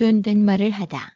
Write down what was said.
존댓말을 하다.